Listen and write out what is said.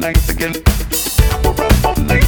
night again. We're.